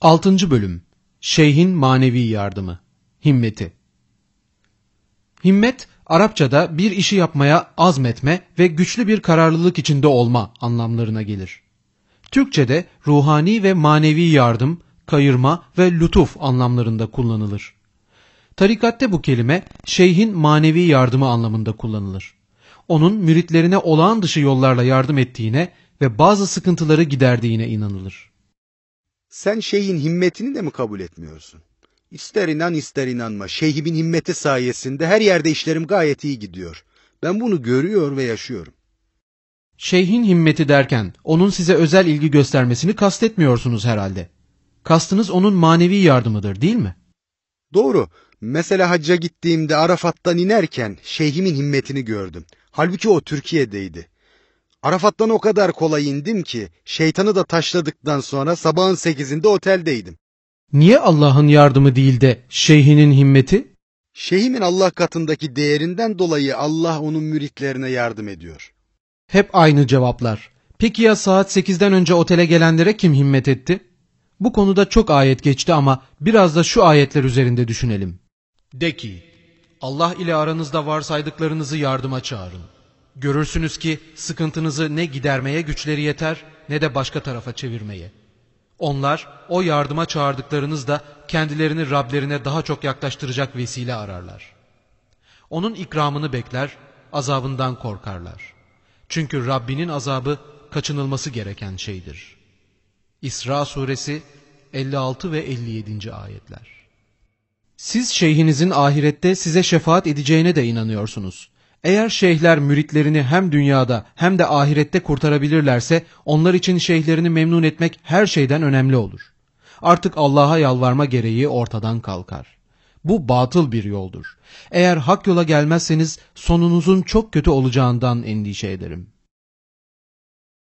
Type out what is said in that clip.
6. Bölüm Şeyhin Manevi Yardımı Himmeti Himmet, Arapçada bir işi yapmaya azmetme ve güçlü bir kararlılık içinde olma anlamlarına gelir. Türkçede ruhani ve manevi yardım, kayırma ve lütuf anlamlarında kullanılır. Tarikatte bu kelime şeyhin manevi yardımı anlamında kullanılır. Onun müritlerine olağan dışı yollarla yardım ettiğine ve bazı sıkıntıları giderdiğine inanılır. Sen şeyhin himmetini de mi kabul etmiyorsun? İster inan ister inanma. Şeyhimin himmeti sayesinde her yerde işlerim gayet iyi gidiyor. Ben bunu görüyor ve yaşıyorum. Şeyhin himmeti derken onun size özel ilgi göstermesini kastetmiyorsunuz herhalde. Kastınız onun manevi yardımıdır değil mi? Doğru. Mesela hacca gittiğimde Arafat'tan inerken şeyhimin himmetini gördüm. Halbuki o Türkiye'deydi. Arafat'tan o kadar kolay indim ki şeytanı da taşladıktan sonra sabahın sekizinde oteldeydim. Niye Allah'ın yardımı değil de şeyhinin himmeti? Şeyhimin Allah katındaki değerinden dolayı Allah onun müritlerine yardım ediyor. Hep aynı cevaplar. Peki ya saat 8'den önce otele gelenlere kim himmet etti? Bu konuda çok ayet geçti ama biraz da şu ayetler üzerinde düşünelim. De ki, Allah ile aranızda varsaydıklarınızı yardıma çağırın. Görürsünüz ki sıkıntınızı ne gidermeye güçleri yeter ne de başka tarafa çevirmeye. Onlar o yardıma çağırdıklarınızda kendilerini Rablerine daha çok yaklaştıracak vesile ararlar. Onun ikramını bekler, azabından korkarlar. Çünkü Rabbinin azabı kaçınılması gereken şeydir. İsra suresi 56 ve 57. ayetler. Siz şeyhinizin ahirette size şefaat edeceğine de inanıyorsunuz. Eğer şeyhler müritlerini hem dünyada hem de ahirette kurtarabilirlerse onlar için şeyhlerini memnun etmek her şeyden önemli olur. Artık Allah'a yalvarma gereği ortadan kalkar. Bu batıl bir yoldur. Eğer hak yola gelmezseniz sonunuzun çok kötü olacağından endişe ederim.